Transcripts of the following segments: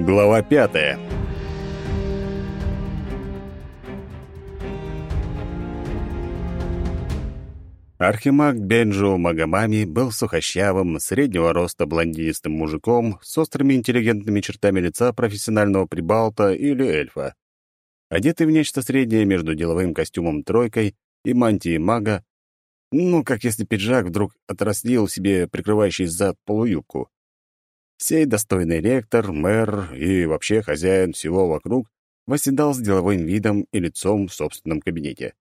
Глава пятая. Архимаг Бенджо Магамами был сухощавым, среднего роста блондинистым мужиком с острыми интеллигентными чертами лица профессионального прибалта или эльфа. Одетый в нечто среднее между деловым костюмом «тройкой» и мантией мага, ну, как если пиджак вдруг отрастил себе прикрывающий зад полуюбку. Сей достойный ректор, мэр и вообще хозяин всего вокруг восседал с деловым видом и лицом в собственном кабинете.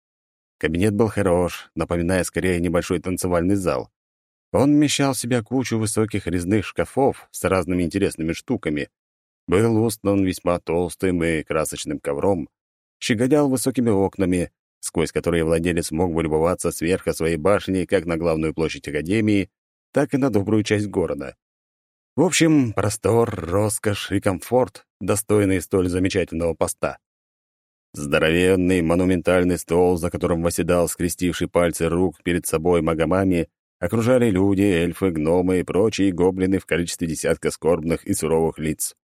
Кабинет был хорош, напоминая скорее небольшой танцевальный зал. Он вмещал в себя кучу высоких резных шкафов с разными интересными штуками, был устлан весьма толстым и красочным ковром, щеголял высокими окнами, сквозь которые владелец мог бы любоваться сверху своей башни как на главную площадь Академии, так и на добрую часть города. В общем, простор, роскошь и комфорт, достойные столь замечательного поста. Здоровенный монументальный стол, за которым восседал скрестивший пальцы рук перед собой Магомами, окружали люди, эльфы, гномы и прочие гоблины в количестве десятка скорбных и суровых лиц.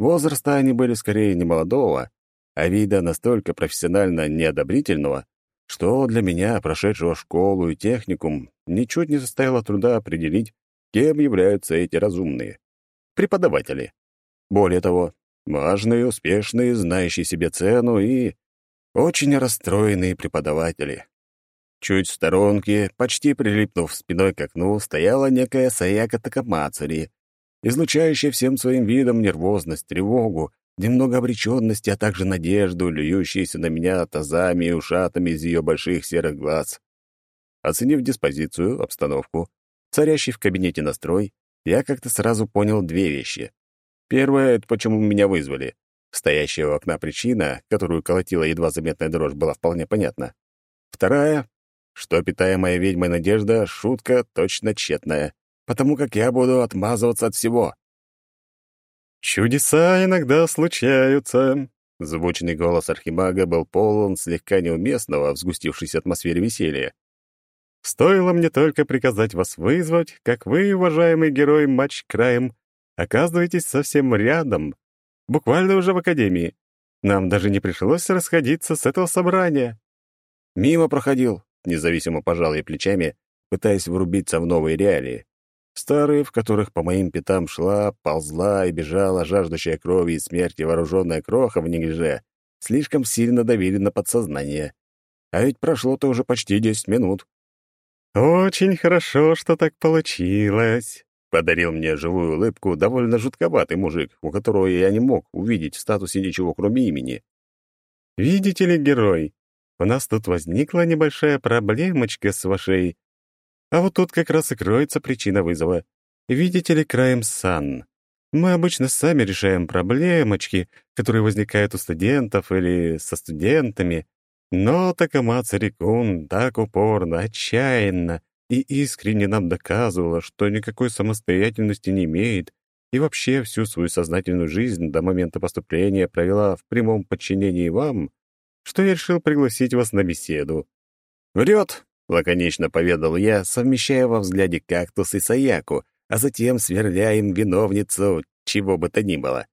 Возраста они были скорее не молодого, а вида настолько профессионально неодобрительного, что для меня, прошедшего школу и техникум, ничуть не составило труда определить, кем являются эти разумные. Преподаватели. Более того, важные, успешные, знающие себе цену и очень расстроенные преподаватели. Чуть в сторонке, почти прилипнув спиной к окну, стояла некая Саяка Такамацари, излучающая всем своим видом нервозность, тревогу, немного обреченности, а также надежду, льющиеся на меня тазами и ушатами из ее больших серых глаз. Оценив диспозицию, обстановку, царящий в кабинете настрой, я как-то сразу понял две вещи. Первое — это почему меня вызвали. Стоящая у окна причина, которую колотила едва заметная дрожь, была вполне понятна. Вторая — что питаемая ведьмой надежда — шутка точно тщетная, потому как я буду отмазываться от всего. «Чудеса иногда случаются», — звучный голос архимага был полон слегка неуместного в сгустившейся атмосфере веселья. Стоило мне только приказать вас вызвать, как вы, уважаемый герой матч краем, оказываетесь совсем рядом, буквально уже в академии. Нам даже не пришлось расходиться с этого собрания. Мимо проходил, независимо пожал я плечами, пытаясь врубиться в новые реалии. Старые, в которых по моим пятам шла, ползла и бежала жаждущая крови и смерти вооруженная кроха в неглиже, слишком сильно давили на подсознание. А ведь прошло-то уже почти десять минут. «Очень хорошо, что так получилось», — подарил мне живую улыбку довольно жутковатый мужик, у которого я не мог увидеть в статусе ничего, кроме имени. «Видите ли, герой, у нас тут возникла небольшая проблемочка с вашей... А вот тут как раз и кроется причина вызова. Видите ли, краем сан. Мы обычно сами решаем проблемочки, которые возникают у студентов или со студентами, но Такамаца Рикун так упорно, отчаянно и искренне нам доказывала, что никакой самостоятельности не имеет и вообще всю свою сознательную жизнь до момента поступления провела в прямом подчинении вам, что я решил пригласить вас на беседу. «Врет!» — лаконично поведал я, совмещая во взгляде кактус и саяку, а затем сверля им виновницу, чего бы то ни было.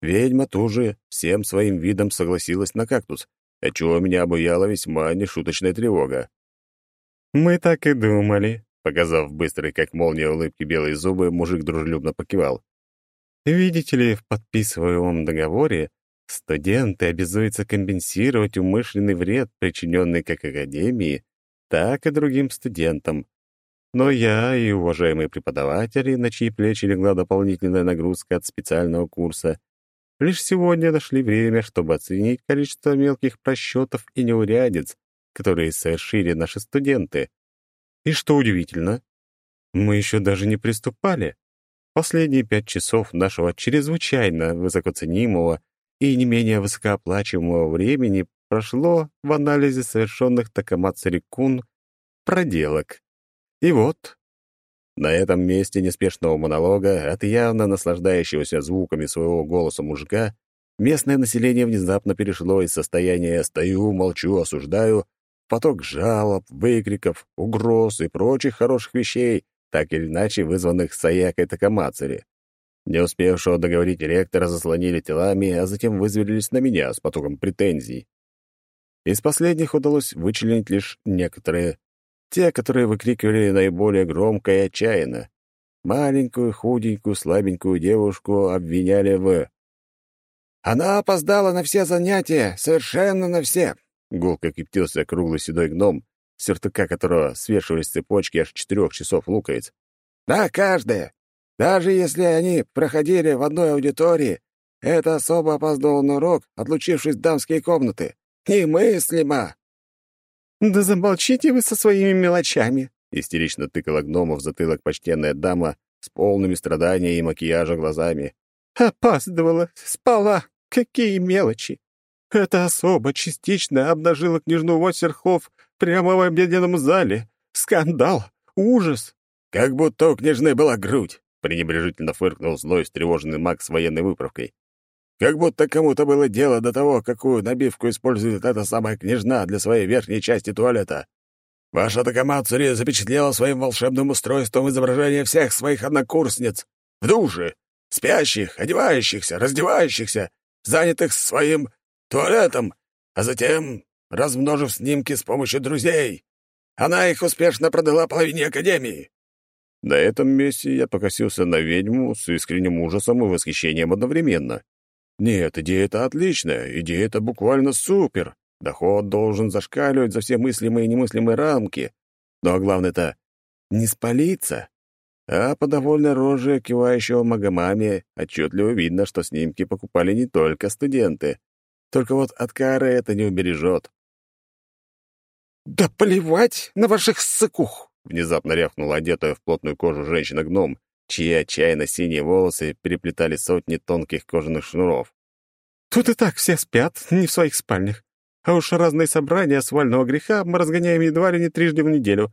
Ведьма тоже всем своим видом согласилась на кактус, отчего меня обуяла весьма нешуточная тревога. «Мы так и думали», — показав быстрый, как молния улыбки белые зубы, мужик дружелюбно покивал. «Видите ли, в подписываемом договоре студенты обязуются компенсировать умышленный вред, причиненный как Академии, так и другим студентам. Но я и уважаемые преподаватели, на чьи плечи легла дополнительная нагрузка от специального курса, Лишь сегодня нашли время, чтобы оценить количество мелких просчетов и неурядиц, которые совершили наши студенты. И что удивительно, мы еще даже не приступали. Последние пять часов нашего чрезвычайно высокоценимого и не менее высокооплачиваемого времени прошло в анализе совершенных Такамацари-кун проделок. И вот, на этом месте неспешного монолога от явно наслаждающегося звуками своего голоса мужика местное население внезапно перешло из состояния «стою, молчу, осуждаю» поток жалоб, выкриков, угроз и прочих хороших вещей, так или иначе вызванных Саякой Такамацари. Не успевшего договорить ректора заслонили телами, а затем вызверились на меня с потоком претензий. Из последних удалось вычленить лишь некоторые, те, которые выкрикивали наиболее громко и отчаянно. Маленькую, худенькую, слабенькую девушку обвиняли в... «Она опоздала на все занятия, совершенно на все!» Гулко киптился круглый седой гном, сюртука которого свешивались цепочки аж четырех часов луковиц. «Да, каждая! Даже если они проходили в одной аудитории, это особо опоздал на урок, отлучившись в дамские комнаты. Немыслимо!» «Да замолчите вы со своими мелочами!» — истерично тыкала гнома в затылок почтенная дама с полными страданиями и макияжа глазами. «Опаздывала, спала. Какие мелочи! Эта особа частично обнажила княжну Вассерхоф прямо в обеденном зале. Скандал! Ужас!» «Как будто у княжны была грудь!» — пренебрежительно фыркнул злой встревоженный маг с военной выправкой. Как будто кому-то было дело до того, какую набивку использует эта самая княжна для своей верхней части туалета. Ваша Такамацури запечатлела своим волшебным устройством изображение всех своих однокурсниц в душе, спящих, одевающихся, раздевающихся, занятых своим туалетом, а затем, размножив снимки с помощью друзей, она их успешно продала половине Академии. На этом месте я покосился на ведьму с искренним ужасом и восхищением одновременно. Нет, идея-то отличная, идея-то буквально супер. Доход должен зашкаливать за все мыслимые и немыслимые рамки. Но главное-то не спалиться. А по довольной роже кивающего Магомаме отчетливо видно, что снимки покупали не только студенты. Только вот от кары это не убережет. «Да плевать на ваших ссыкух!» — внезапно рявкнула одетая в плотную кожу женщина-гном, чьи отчаянно синие волосы переплетали сотни тонких кожаных шнуров. «Тут и так все спят, не в своих спальнях. А уж разные собрания свального греха мы разгоняем едва ли не трижды в неделю.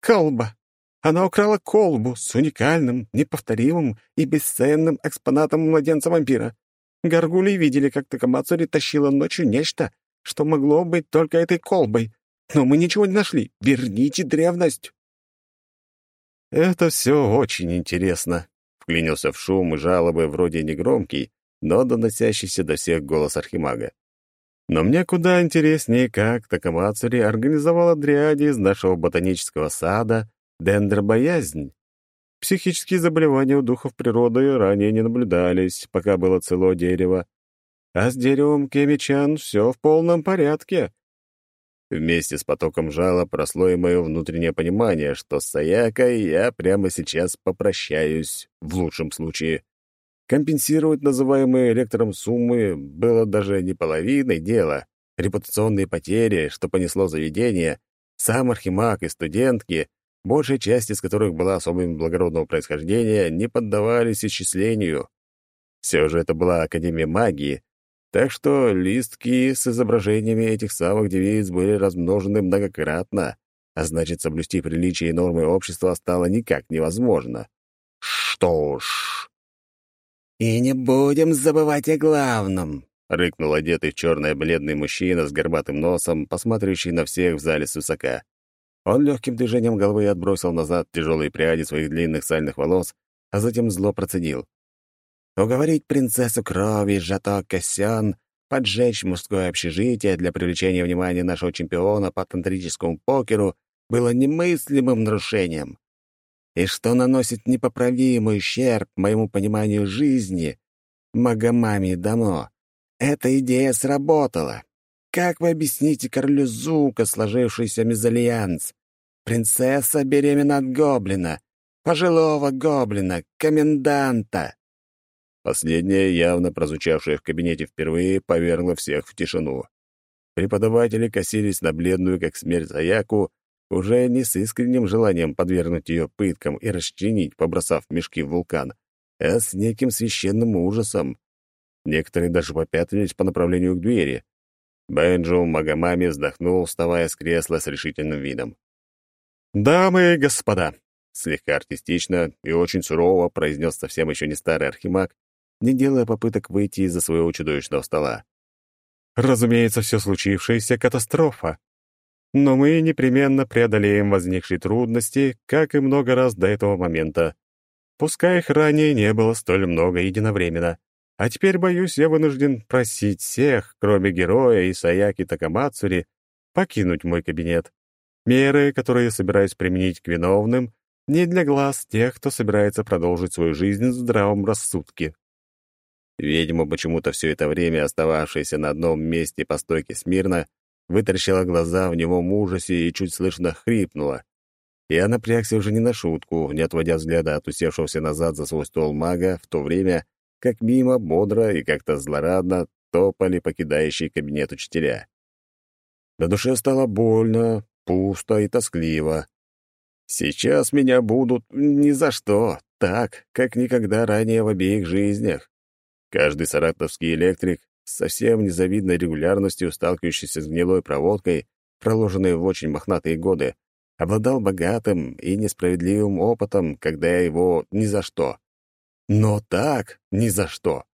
Колба. Она украла колбу с уникальным, неповторимым и бесценным экспонатом младенца-вампира. Горгули видели, как Такамацури тащила ночью нечто, что могло быть только этой колбой. Но мы ничего не нашли. Верните древность. «Это все очень интересно», — вклинился в шум и жалобы вроде негромкий, но доносящийся до всех голос Архимага. Но мне куда интереснее, как Такамацури организовала дриаде из нашего ботанического сада дендробоязнь. Психические заболевания у духов природы ранее не наблюдались, пока было целое дерево. А с деревом Кемичан все в полном порядке. Вместе с потоком жалоб росло и мое внутреннее понимание, что с Саякой я прямо сейчас попрощаюсь, в лучшем случае. Компенсировать называемые ректором суммы было даже не половиной дела. Репутационные потери, что понесло заведение, сам архимаг и студентки, большая часть из которых была особым благородного происхождения, не поддавались исчислению. Все же это была Академия магии, так что листки с изображениями этих самых девиц были размножены многократно, а значит, соблюсти приличие и нормы общества стало никак невозможно. Что ж... «И не будем забывать о главном», — рыкнул одетый в черное бледный мужчина с горбатым носом, посматривающий на всех в зале свысока. Он легким движением головы отбросил назад тяжелые пряди своих длинных сальных волос, а затем зло процедил. Уговорить принцессу крови Жато Кассиан поджечь мужское общежитие для привлечения внимания нашего чемпиона по тантрическому покеру было немыслимым нарушением. И что наносит непоправимый ущерб моему пониманию жизни, Магомами Дамо, эта идея сработала. Как вы объясните королю Зука сложившийся мезальянс? Принцесса беременна от гоблина, пожилого гоблина, коменданта. Последнее, явно прозвучавшее в кабинете впервые, повергло всех в тишину. Преподаватели косились на бледную, как смерть, Аяку, уже не с искренним желанием подвергнуть ее пыткам и расчленить, побросав мешки в вулкан, а с неким священным ужасом. Некоторые даже попятились по направлению к двери. Бенджо Магомами вздохнул, вставая с кресла с решительным видом. «Дамы и господа!» — слегка артистично и очень сурово произнес совсем еще не старый архимаг, не делая попыток выйти из-за своего чудовищного стола. Разумеется, все случившееся — катастрофа. Но мы непременно преодолеем возникшие трудности, как и много раз до этого момента. Пускай их ранее не было столь много единовременно. А теперь, боюсь, я вынужден просить всех, кроме героя Исаяки Такамацури, покинуть мой кабинет. Меры, которые я собираюсь применить к виновным, не для глаз тех, кто собирается продолжить свою жизнь в здравом рассудке. Ведьма, почему-то все это время остававшаяся на одном месте по стойке смирно, вытаращила глаза в немом ужасе и чуть слышно хрипнула. Я напрягся уже не на шутку, не отводя взгляда от усевшегося назад за свой стол мага, в то время как мимо бодро и как-то злорадно топали покидающие кабинет учителя. На душе стало больно, пусто и тоскливо. Сейчас меня будут ни за что, так, как никогда ранее в обеих жизнях. Каждый саратовский электрик с совсем незавидной регулярностью, сталкивающийся с гнилой проводкой, проложенной в очень мохнатые годы, обладал богатым и несправедливым опытом, когда его ни за что. Но так ни за что.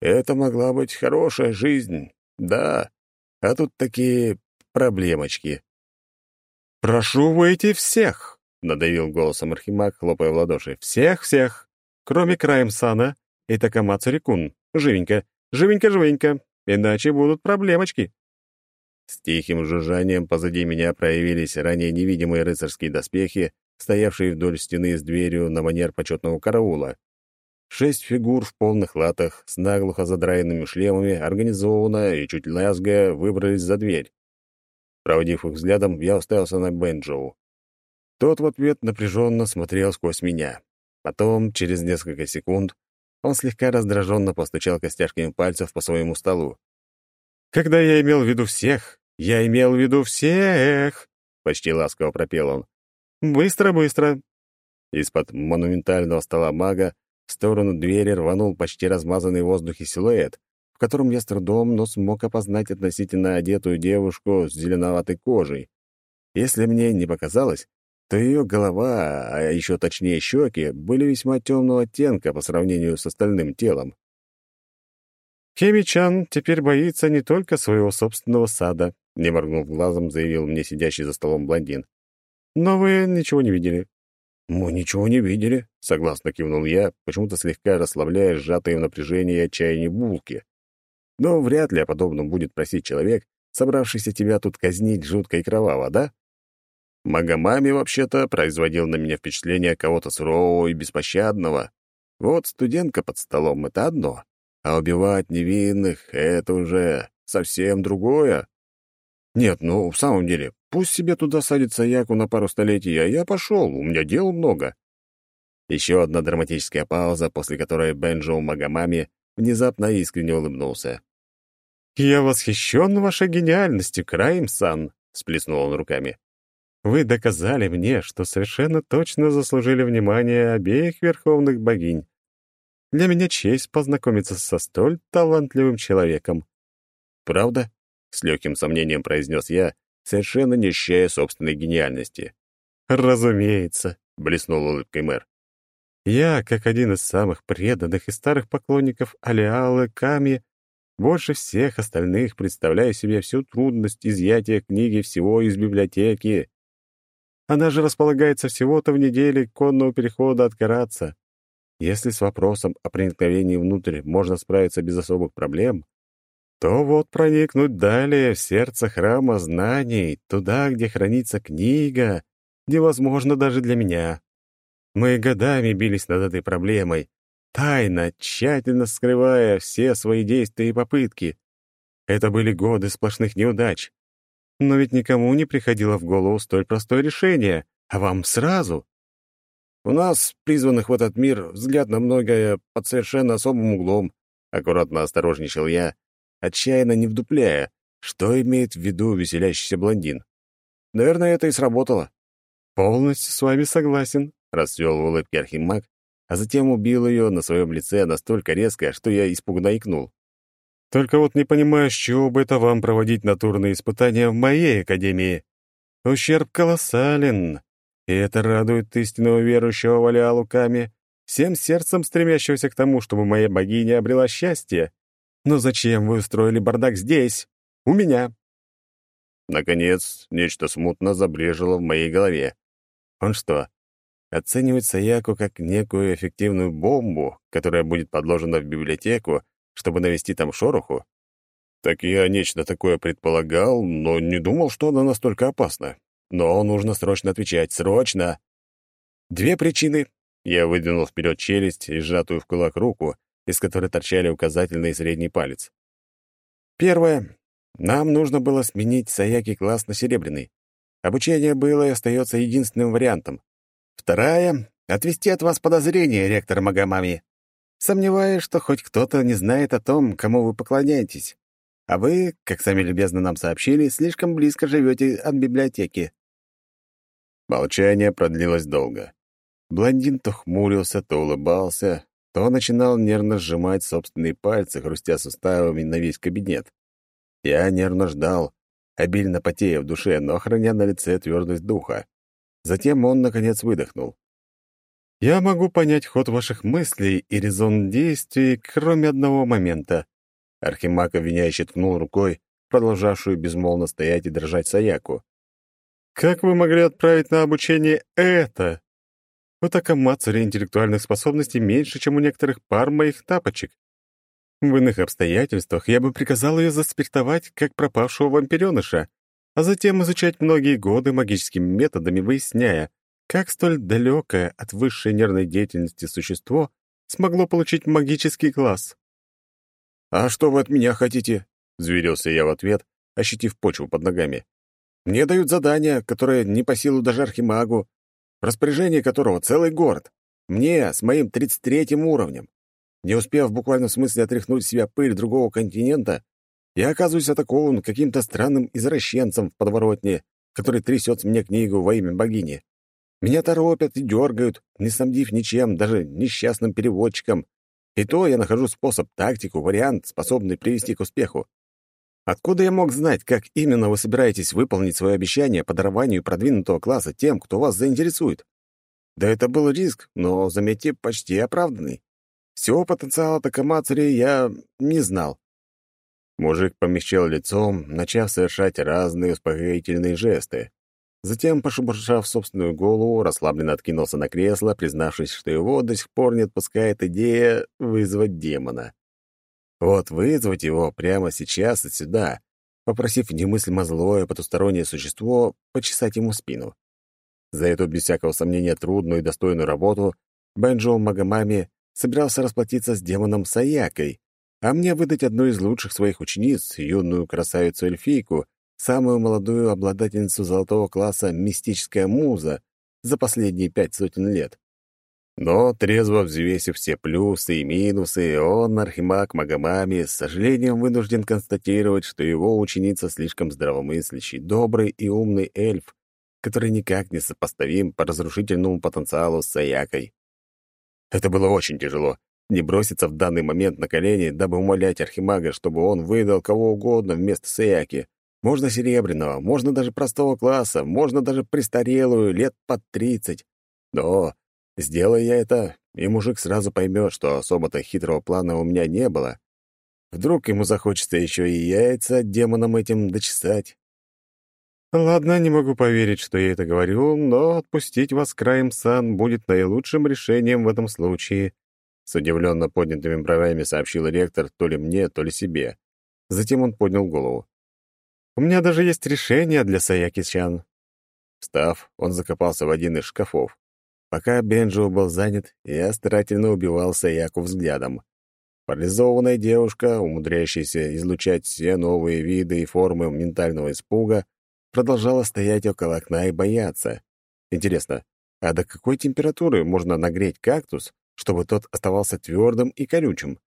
Это могла быть хорошая жизнь, да, а тут такие проблемочки. «Прошу выйти всех!» — надавил голосом Архимаг, хлопая в ладоши. «Всех-всех! Кроме Краймсана и Такамацу-Рикун. Живенько, живенько-живенько, иначе будут проблемочки!» С тихим жужжанием позади меня проявились ранее невидимые рыцарские доспехи, стоявшие вдоль стены с дверью на манер почетного караула. Шесть фигур в полных латах с наглухо задраенными шлемами организованно и чуть лязгая выбрались за дверь. Проводив их взглядом, я уставился на Бенджоу. Тот в ответ напряженно смотрел сквозь меня. Потом, через несколько секунд, он слегка раздраженно постучал костяшками пальцев по своему столу. «Когда я имел в виду всех, я имел в виду всех!» — почти ласково пропел он. «Быстро, быстро!» Из-под монументального стола мага в сторону двери рванул почти размазанный в воздухе силуэт, в котором я с трудом, но смог опознать относительно одетую девушку с зеленоватой кожей. Если мне не показалось, то ее голова, а еще точнее щеки, были весьма темного оттенка по сравнению с остальным телом. «Хеми-чан теперь боится не только своего собственного сада», не моргнув глазом, заявил мне сидящий за столом блондин. «Но вы ничего не видели. «Мы ничего не видели», — согласно кивнул я, почему-то слегка расслабляя сжатые в напряжении и отчаянии булки. «Но вряд ли о подобном будет просить человек, собравшийся тебя тут казнить жутко и кроваво, да?» Магомами, вообще-то, производил на меня впечатление кого-то сурового и беспощадного. Вот студентка под столом — это одно, а убивать невинных — это уже совсем другое. Нет, ну, в самом деле, Пусть себе туда садится Яку на пару столетий, а я пошел, у меня дел много. Еще одна драматическая пауза, после которой Бенджоу Магомами внезапно искренне улыбнулся. «Я восхищен вашей гениальностью, Крайм-сан», — сплеснул он руками. «Вы доказали мне, что совершенно точно заслужили внимание обеих верховных богинь. Для меня честь познакомиться со столь талантливым человеком». «Правда?» — с легким сомнением произнес я, совершенно не ощущая собственной гениальности. «Разумеется», — блеснул улыбкой мэр. «Я, как один из самых преданных и старых поклонников Алиалы Ками, больше всех остальных представляю себе всю трудность изъятия книги всего из библиотеки. Она же располагается всего-то в неделе конного перехода от Караца. Если с вопросом о проникновении внутрь можно справиться без особых проблем, то вот проникнуть далее в сердце храма знаний, туда, где хранится книга, невозможно даже для меня. Мы годами бились над этой проблемой, тайно, тщательно скрывая все свои действия и попытки. Это были годы сплошных неудач. Но ведь никому не приходило в голову столь простое решение, а вам сразу. У нас, призванных в этот мир, взгляд на многое под совершенно особым углом, аккуратно осторожничал я, отчаянно не вдупляя, что имеет в виду веселящийся блондин. Наверное, это и сработало. «Полностью с вами согласен», — расцвел в улыбке Архимаг, а затем убил ее на своем лице настолько резко, что я испуганно икнул. «Только вот не понимаю, с чего бы это вам проводить натурные испытания в моей академии. Ущерб колоссален, и это радует истинного верующего Валиалу Ками, всем сердцем стремящегося к тому, чтобы моя богиня обрела счастье. Но зачем вы устроили бардак здесь? У меня?» Наконец, нечто смутно забрежило в моей голове. Он что, оценивать Саяку как некую эффективную бомбу, которая будет подложена в библиотеку, чтобы навести там шороху? Так я нечто такое предполагал, но не думал, что она настолько опасна. Но нужно срочно отвечать. Срочно! Две причины. Я выдвинул вперед челюсть и сжатую в кулак руку, из которой торчали указательный и средний палец. Первое. Нам нужно было сменить Саяки класс на серебряный. Обучение было и остается единственным вариантом. Вторая — отвести от вас подозрения, ректор Магомами. Сомневаюсь, что хоть кто-то не знает о том, кому вы поклоняетесь. А вы, как сами любезно нам сообщили, слишком близко живете от библиотеки. Молчание продлилось долго. Блондин то хмурился, то улыбался, то начинал нервно сжимать собственные пальцы, хрустя суставами на весь кабинет. Я нервно ждал, обильно потея в душе, но храня на лице твердость духа. Затем он, наконец, выдохнул. «Я могу понять ход ваших мыслей и резон действий, кроме одного момента». Архимаг обвиняюще ткнул рукой, продолжавшую безмолвно стоять и дрожать Саяку. «Как вы могли отправить на обучение это? У Такамацури интеллектуальных способностей меньше, чем у некоторых пар моих тапочек. В иных обстоятельствах я бы приказал ее заспиртовать, как пропавшего вампиреныша, а затем изучать многие годы магическими методами, выясняя, как столь далекое от высшей нервной деятельности существо смогло получить магический класс. «А что вы от меня хотите?» — зверился я в ответ, ощутив почву под ногами. «Мне дают задание, которое не по силу даже архимагу, распоряжение которого целый город. Мне с моим тридцать третьим уровнем. Не успев в буквальном смысле отряхнуть себя пыль другого континента, я оказываюсь атакован каким-то странным извращенцем в подворотне, который трясет мне книгу во имя богини. Меня торопят и дергают, не снабдив ничем, даже несчастным переводчиком. И то я нахожу способ, тактику, вариант, способный привести к успеху. Откуда я мог знать, как именно вы собираетесь выполнить свое обещание по дарованию продвинутого класса тем, кто вас заинтересует? Да это был риск, но, заметьте, почти оправданный. Всего потенциала Такамацури я не знал. Мужик помещал лицом, начав совершать разные успокоительные жесты. Затем, пошебуршав собственную голову, расслабленно откинулся на кресло, признавшись, что его до сих пор не отпускает идея вызвать демона. Вот вызвать его прямо сейчас и сюда, попросив немыслимо злое потустороннее существо почесать ему спину. За эту, без всякого сомнения, трудную и достойную работу Бенджо Магомами собирался расплатиться с демоном Саякой, а мне выдать одну из лучших своих учениц, юную красавицу-эльфийку, самую молодую обладательницу золотого класса «Мистическая муза» за последние пять сотен лет. Но, трезво взвесив все плюсы и минусы, он, Архимаг Магомами, с сожалением вынужден констатировать, что его ученица слишком здравомыслящий, добрый и умный эльф, который никак не сопоставим по разрушительному потенциалу с Саякой. Это было очень тяжело. Не броситься в данный момент на колени, дабы умолять Архимага, чтобы он выдал кого угодно вместо Саяки. Можно серебряного, можно даже простого класса, можно даже престарелую, лет под тридцать. Но сделай я это, и мужик сразу поймет, что особо-то хитрого плана у меня не было. Вдруг ему захочется еще и яйца демонам этим дочесать. Ладно, не могу поверить, что я это говорю, но отпустить вас краем сан будет наилучшим решением в этом случае. С удивленно поднятыми бровями сообщил ректор то ли мне, то ли себе. Затем он поднял голову. «У меня даже есть решение для Саяки-чан». Встав, он закопался в один из шкафов. Пока Бенджо был занят, я старательно убивал Саяку взглядом. Парализованная девушка, умудряющаяся излучать все новые виды и формы ментального испуга, продолжала стоять около окна и бояться. Интересно, а до какой температуры можно нагреть кактус, чтобы тот оставался твердым и колючим?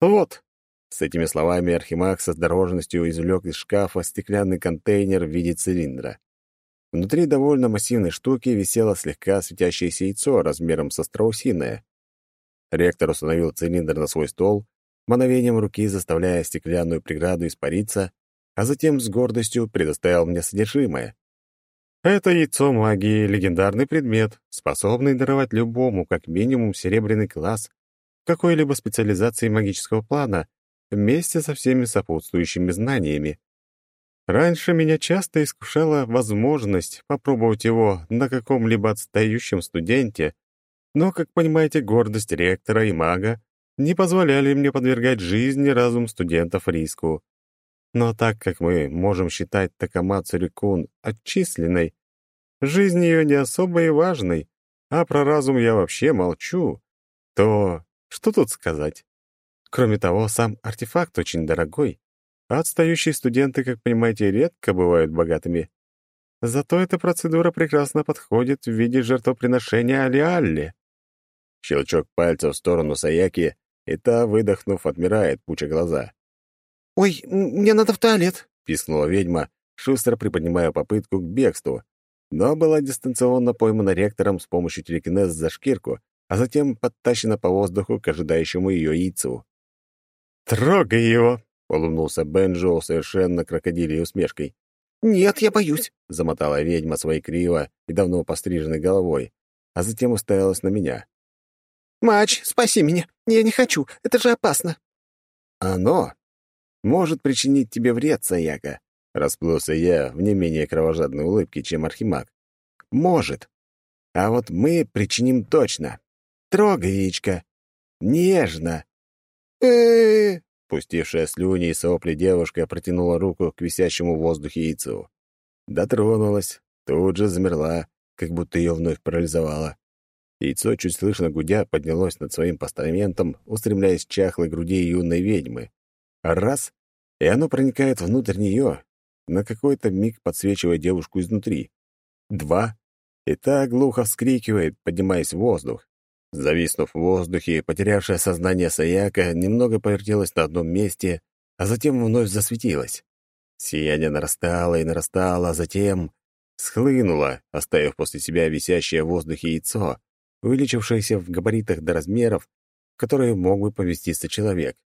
«Вот!» С этими словами Архимаг со осторожностью извлек из шкафа стеклянный контейнер в виде цилиндра. Внутри довольно массивной штуки висело слегка светящееся яйцо размером со страусиное. Ректор установил цилиндр на свой стол, мановением руки заставляя стеклянную преграду испариться, а затем с гордостью предоставил мне содержимое. Это яйцо магии — легендарный предмет, способный даровать любому как минимум серебряный класс какой-либо специализации магического плана вместе со всеми сопутствующими знаниями. Раньше меня часто искушала возможность попробовать его на каком-либо отстающем студенте, но, как понимаете, гордость ректора и мага не позволяли мне подвергать жизнь и разум студентов риску. Но так как мы можем считать Такамацу Рикун отчисленной, жизнь ее не особо и важной, а про разум я вообще молчу, то что тут сказать? Кроме того, сам артефакт очень дорогой, а отстающие студенты, как понимаете, редко бывают богатыми. Зато эта процедура прекрасно подходит в виде жертвоприношения Алиалле. Щелчок пальца в сторону Саяки, и та, выдохнув, отмирает, пуча глаза. «Ой, мне надо в туалет», — пискнула ведьма, шустро приподнимая попытку к бегству, но была дистанционно поймана ректором с помощью телекинез за шкирку, а затем подтащена по воздуху к ожидающему ее яйцу. «Трогай его!» — улыбнулся Бенджо совершенно крокодилей усмешкой. «Нет, я боюсь», — замотала ведьма своей криво и давно постриженной головой, а затем уставилась на меня. «Мач, спаси меня! Я не хочу, это же опасно!» «Оно может причинить тебе вред, Саяка», — расплылся я в не менее кровожадной улыбке, чем Архимаг. «Может. А вот мы причиним точно. Трогай, яичко. Нежно. Э Пустившая слюни и сопли девушка протянула руку к висящему в воздухе яйцу. Дотронулась, тут же замерла, как будто ее вновь парализовало. Яйцо, чуть слышно гудя, поднялось над своим постаментом, устремляясь к чахлой груди юной ведьмы. Раз — и оно проникает внутрь нее, на какой-то миг подсвечивая девушку изнутри. Два — и та глухо вскрикивает, поднимаясь в воздух. Зависнув в воздухе, потерявшая сознание Саяка немного повертелась на одном месте, а затем вновь засветилась. Сияние нарастало и нарастало, а затем схлынуло, оставив после себя висящее в воздухе яйцо, увеличившееся в габаритах до размеров, в которые мог бы поместиться человек.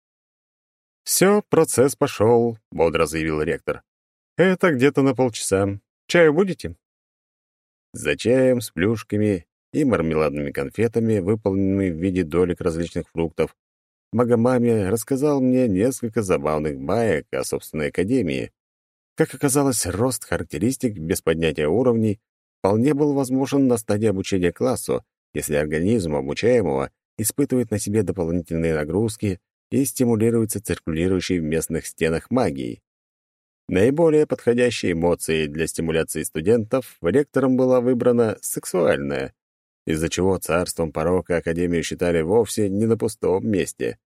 «Все, процесс пошел», — бодро заявил ректор. «Это где-то на полчаса. Чаю будете?» За чаем с плюшками и мармеладными конфетами, выполненными в виде долек различных фруктов, Магомами рассказал мне несколько забавных баек о собственной академии. Как оказалось, рост характеристик без поднятия уровней вполне был возможен на стадии обучения классу, если организм обучаемого испытывает на себе дополнительные нагрузки и стимулируется циркулирующей в местных стенах магией. Наиболее подходящей эмоцией для стимуляции студентов ректором была выбрана сексуальная, из-за чего царством порока Академию считали вовсе не на пустом месте.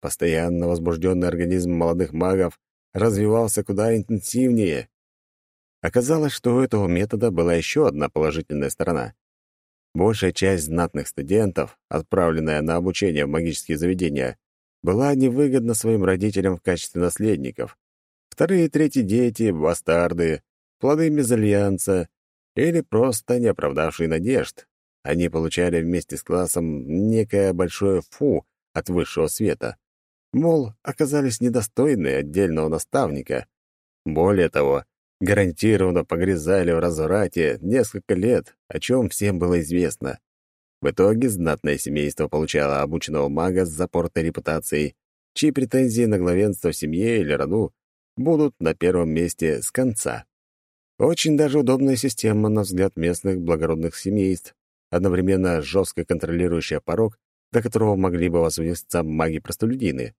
Постоянно возбужденный организм молодых магов развивался куда интенсивнее. Оказалось, что у этого метода была еще одна положительная сторона. Большая часть знатных студентов, отправленная на обучение в магические заведения, была невыгодна своим родителям в качестве наследников. Вторые и третьи дети — бастарды, плоды мезальянса или просто не оправдавшие надежд, они получали вместе с классом некое большое «фу» от высшего света. Мол, оказались недостойны отдельного наставника. Более того, гарантированно погрязали в разврате несколько лет, о чем всем было известно. В итоге знатное семейство получало обученного мага с запортой репутацией, чьи претензии на главенство в семье или роду будут на первом месте с конца. Очень даже удобная система, на взгляд местных благородных семейств, одновременно жестко контролирующая порог, до которого могли бы возвыситься маги-простолюдины.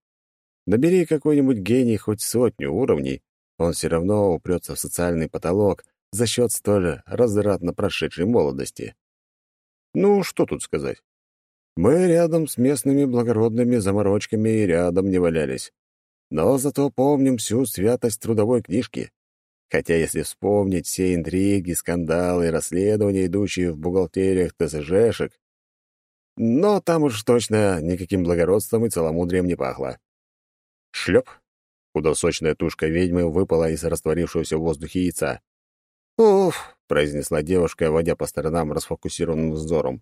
Набери какой-нибудь гений хоть сотню уровней, он все равно упрется в социальный потолок за счет столь развратно прошедшей молодости. Ну, что тут сказать? Мы рядом с местными благородными заморочками и рядом не валялись. Но зато помним всю святость трудовой книжки. Хотя если вспомнить все интриги, скандалы, расследования, идущие в бухгалтериях ТСЖшек, но там уж точно никаким благородством и целомудрием не пахло. Шлеп! Худосочная тушка ведьмы выпала из растворившегося в воздухе яйца. «Уф!» — произнесла девушка, водя по сторонам расфокусированным взором.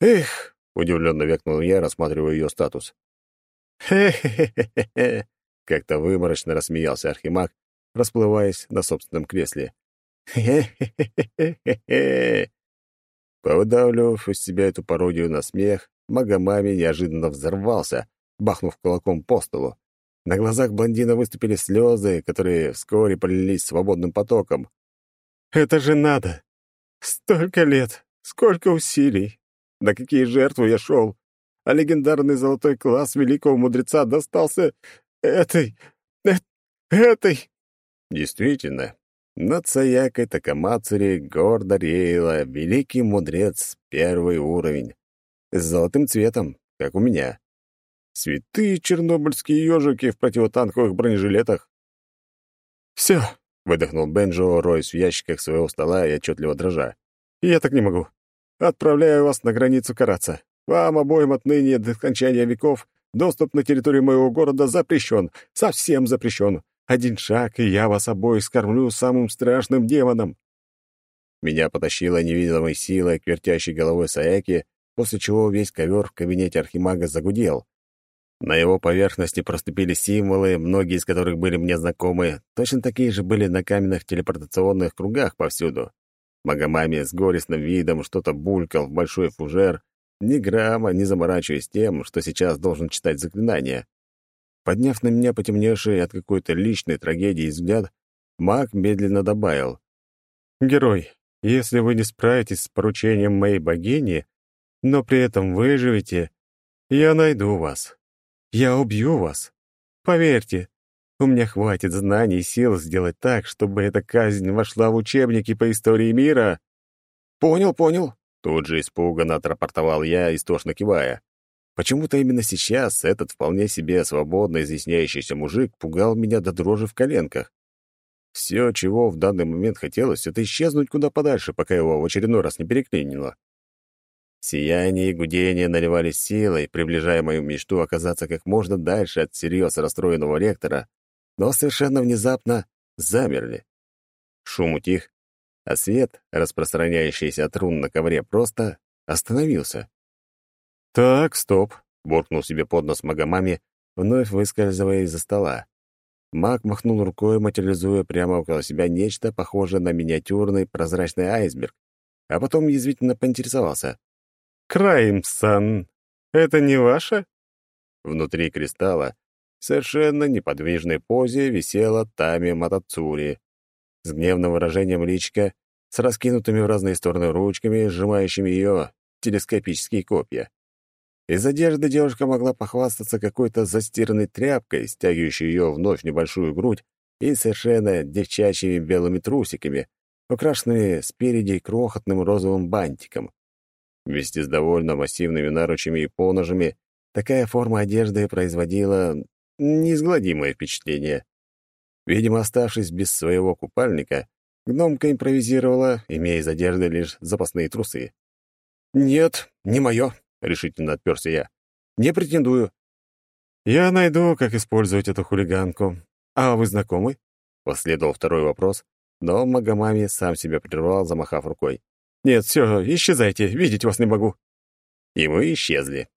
«Эх!» — удивленно векнул я, рассматривая ее статус. «Хе-хе-хе-хе!» — как-то выморочно рассмеялся Архимаг, расплываясь на собственном кресле. «Хе-хе-хе-хе-хе!» Повыдавливав из себя эту пародию на смех, Магомами неожиданно взорвался, бахнув кулаком по столу. На глазах блондина выступили слезы, которые вскоре полились свободным потоком. «Это же надо! Столько лет! Сколько усилий! На какие жертвы я шел! А легендарный золотой класс великого мудреца достался этой... Э, этой...» Действительно, над Саякой Такамацури гордо реяла великий мудрец первый уровень. С золотым цветом, как у меня. Святые чернобыльские ежики в противотанковых бронежилетах. «Все!» — выдохнул Бенджо, роясь в ящиках своего стола и отчетливо дрожа. «Я так не могу. Отправляю вас на границу караться. Вам обоим отныне до скончания веков доступ на территорию моего города запрещен. Совсем запрещен. Один шаг, и я вас обоих скормлю самым страшным демоном». Меня потащило невидимой силой к вертящей головой Саяки, после чего весь ковер в кабинете архимага загудел. На его поверхности проступили символы, многие из которых были мне знакомы, точно такие же были на каменных телепортационных кругах повсюду. Магомами с горестным видом что-то булькал в большой фужер, ни грамма не заморачиваясь тем, что сейчас должен читать заклинания. Подняв на меня потемневший от какой-то личной трагедии взгляд, маг медленно добавил. «Герой, если вы не справитесь с поручением моей богини, но при этом выживете, я найду вас. Я убью вас. Поверьте, у меня хватит знаний и сил сделать так, чтобы эта казнь вошла в учебники по истории мира. Понял, понял. Тут же испуганно отрапортовал я, истошно кивая. Почему-то именно сейчас этот вполне себе свободно изъясняющийся мужик пугал меня до дрожи в коленках. Все, чего в данный момент хотелось, это исчезнуть куда подальше, пока его в очередной раз не переклинило. Сияние и гудение наливались силой, приближая мою мечту оказаться как можно дальше от всерьез расстроенного ректора, но совершенно внезапно замерли. Шум утих, а свет, распространяющийся от рун на ковре, просто остановился. «Так, стоп», — буркнул себе под нос Магомами, вновь выскальзывая из-за стола. Маг махнул рукой, материализуя прямо около себя нечто похожее на миниатюрный прозрачный айсберг, а потом язвительно поинтересовался. Краймсан, это не ваше?» Внутри кристалла в совершенно неподвижной позе висела Тами Матацури с гневным выражением личка, с раскинутыми в разные стороны ручками, сжимающими ее телескопические копья. Из одежды девушка могла похвастаться какой-то застиранной тряпкой, стягивающей ее вновь небольшую грудь, и совершенно девчачьими белыми трусиками, украшенными спереди крохотным розовым бантиком. Вместе с довольно массивными наручами и поножами такая форма одежды производила неизгладимое впечатление. Видимо, оставшись без своего купальника, гномка импровизировала, имея из одежды лишь запасные трусы. «Нет, не мое», — решительно отперся я. «Не претендую». «Я найду, как использовать эту хулиганку. А вы знакомы?» Последовал второй вопрос, но Магомами сам себя прервал, замахав рукой. «Нет, все, исчезайте, видеть вас не могу». И мы исчезли.